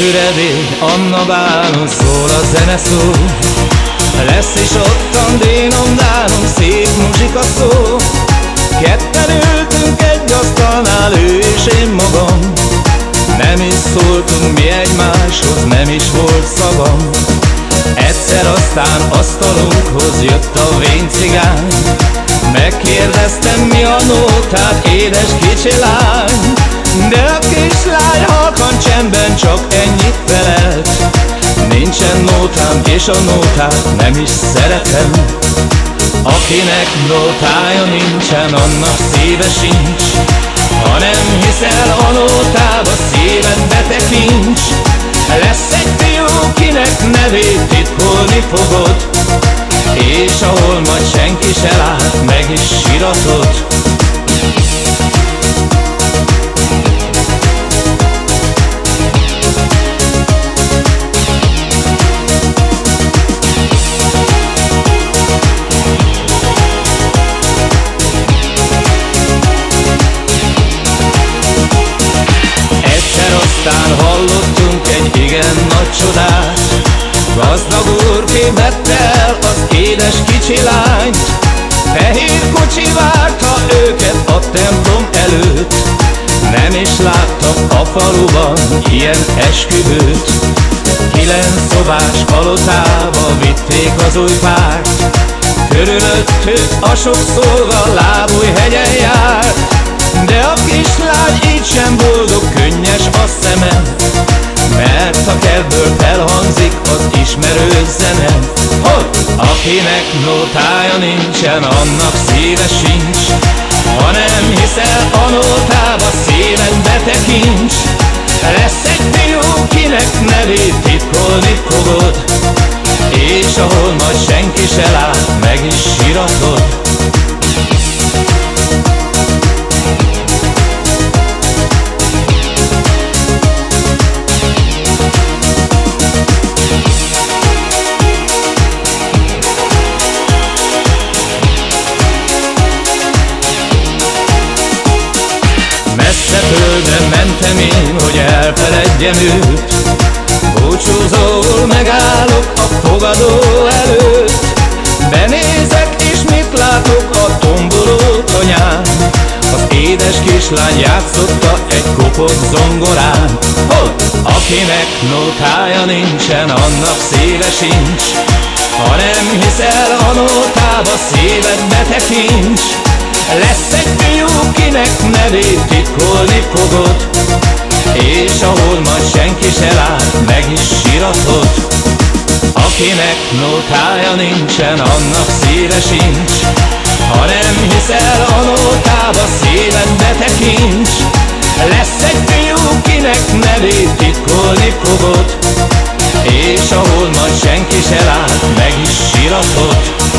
Füredé, Anna Bálon szól a zene szó. Lesz is ottan dénom, dánom, szép muzsika szó. Ketten ültünk egy asztalnál, ő és én magam. Nem is szóltunk mi egymáshoz, nem is volt szavam Egyszer aztán asztalunkhoz jött a vénycigány Megkérdeztem mi a nótát, édes kicsi lány. De csendben csak ennyit felelt Nincsen nótám és a nótát nem is szeretem. Akinek nótája nincsen, annak szíve sincs. Ha nem hiszel a nótába, szíved betekincs Lesz egy fiú, kinek nevét titkolni fogod. És ahol majd senki se lát, meg is siratod Gazdag úr vette el az édes kicsi lányt? Fehér kocsi várta őket a templom előtt. Nem is láttak a faluban ilyen esküvőt. Kilenc szobás palotába vitték az új párt. Körülöttük a sok szolga lábúj hegyen járt akinek nótája nincsen, annak szíve sincs. Ha nem hiszel a nótába, szíved betekincs Lesz egy fiú, kinek nevét titkolni fogod. És ahol majd senki se lát, meg is siratod földre mentem én, hogy elfeledjem őt. Búcsúzóul megállok a fogadó előtt. Benézek és mit látok? A tomboló tanyán. Az édes kislány játszotta egy kopott zongorán. Hogy? Akinek nótája nincsen, annak szíve sincs. Ha nem hiszel a nótába, szíved betekincs lesz egy fiú, kinek nevét titkolni fogod És ahol majd senki se lát, meg is siratod Akinek nótája nincsen, annak szíve sincs. Ha nem hiszel a nótába, szíved betekincs Lesz egy fiú, kinek nevét titkolni fogod És ahol majd senki se lát, meg is siratod